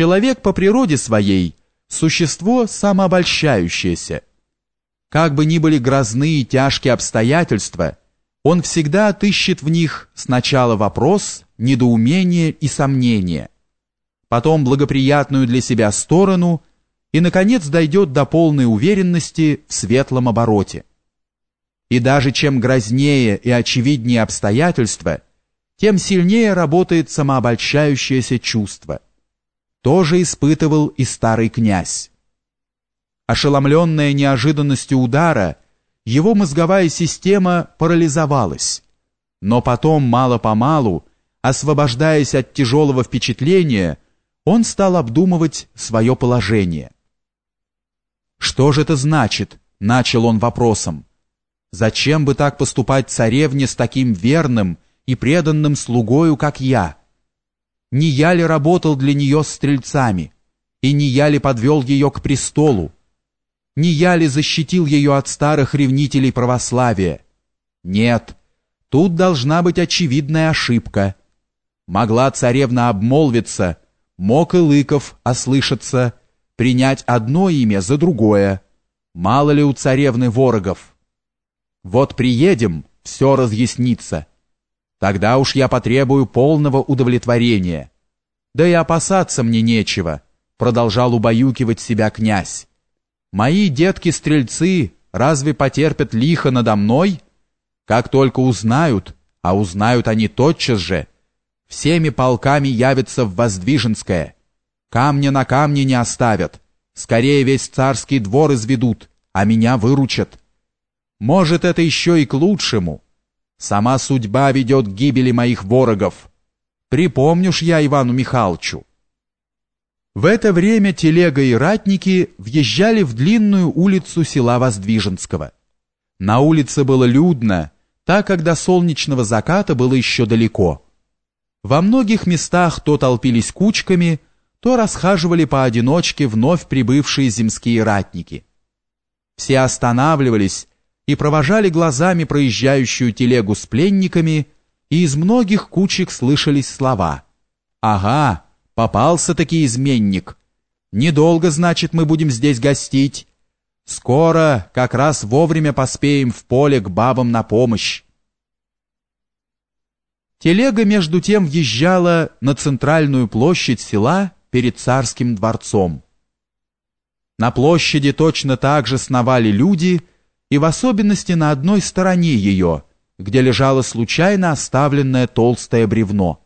Человек по природе своей – существо самообольщающееся. Как бы ни были грозны и тяжкие обстоятельства, он всегда отыщет в них сначала вопрос, недоумение и сомнение, потом благоприятную для себя сторону и, наконец, дойдет до полной уверенности в светлом обороте. И даже чем грознее и очевиднее обстоятельства, тем сильнее работает самообольщающееся чувство – тоже испытывал и старый князь. Ошеломленная неожиданностью удара, его мозговая система парализовалась, но потом, мало-помалу, освобождаясь от тяжелого впечатления, он стал обдумывать свое положение. «Что же это значит?» — начал он вопросом. «Зачем бы так поступать царевне с таким верным и преданным слугою, как я?» Не я ли работал для нее стрельцами? И не я ли подвел ее к престолу? Не я ли защитил ее от старых ревнителей православия? Нет, тут должна быть очевидная ошибка. Могла царевна обмолвиться, мог и Лыков ослышаться, принять одно имя за другое. Мало ли у царевны ворогов. Вот приедем, все разъяснится. Тогда уж я потребую полного удовлетворения. Да и опасаться мне нечего, продолжал убаюкивать себя князь. Мои детки-стрельцы разве потерпят лихо надо мной? Как только узнают, а узнают они тотчас же, всеми полками явятся в Воздвиженское. Камня на камне не оставят. Скорее весь царский двор изведут, а меня выручат. Может, это еще и к лучшему. Сама судьба ведет к гибели моих ворогов. Припомнишь я Ивану Михайловичу. В это время телега и ратники въезжали в длинную улицу села Воздвиженского. На улице было людно, так как до солнечного заката было еще далеко. Во многих местах то толпились кучками, то расхаживали поодиночке вновь прибывшие земские ратники. Все останавливались и провожали глазами проезжающую телегу с пленниками, и из многих кучек слышались слова «Ага, попался-таки изменник. Недолго, значит, мы будем здесь гостить. Скоро, как раз вовремя поспеем в поле к бабам на помощь». Телега между тем въезжала на центральную площадь села перед царским дворцом. На площади точно так же сновали люди, и в особенности на одной стороне ее, где лежало случайно оставленное толстое бревно.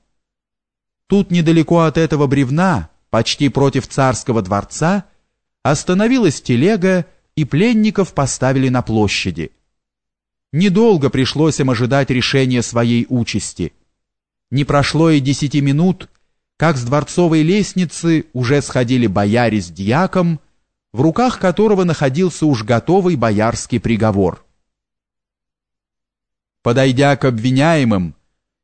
Тут недалеко от этого бревна, почти против царского дворца, остановилась телега, и пленников поставили на площади. Недолго пришлось им ожидать решения своей участи. Не прошло и десяти минут, как с дворцовой лестницы уже сходили бояре с дьяком, в руках которого находился уж готовый боярский приговор. Подойдя к обвиняемым,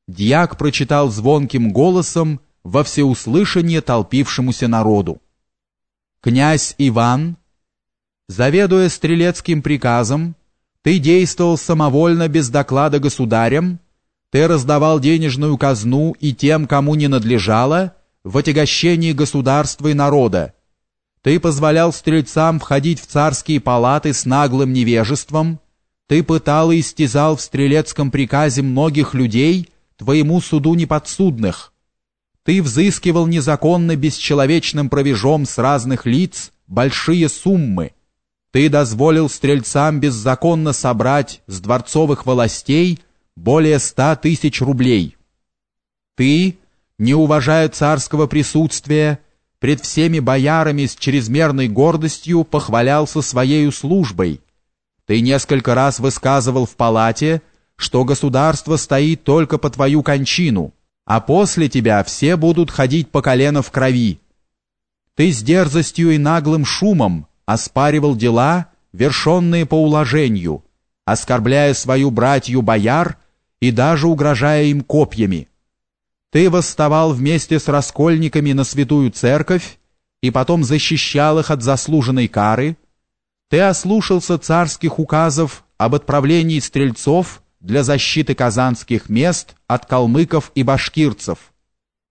дьяк прочитал звонким голосом во всеуслышание толпившемуся народу. «Князь Иван, заведуя стрелецким приказом, ты действовал самовольно без доклада государям, ты раздавал денежную казну и тем, кому не надлежало, в отягощении государства и народа, ты позволял стрельцам входить в царские палаты с наглым невежеством, ты пытал и истязал в стрелецком приказе многих людей, твоему суду неподсудных. Ты взыскивал незаконно бесчеловечным провежом с разных лиц большие суммы. Ты дозволил стрельцам беззаконно собрать с дворцовых властей более ста тысяч рублей. Ты, не уважая царского присутствия, пред всеми боярами с чрезмерной гордостью похвалялся своей службой. Ты несколько раз высказывал в палате, что государство стоит только по твою кончину, а после тебя все будут ходить по колено в крови. Ты с дерзостью и наглым шумом оспаривал дела, вершенные по уложению, оскорбляя свою братью бояр и даже угрожая им копьями. Ты восставал вместе с раскольниками на святую церковь и потом защищал их от заслуженной кары. Ты ослушался царских указов об отправлении стрельцов для защиты казанских мест от калмыков и башкирцев.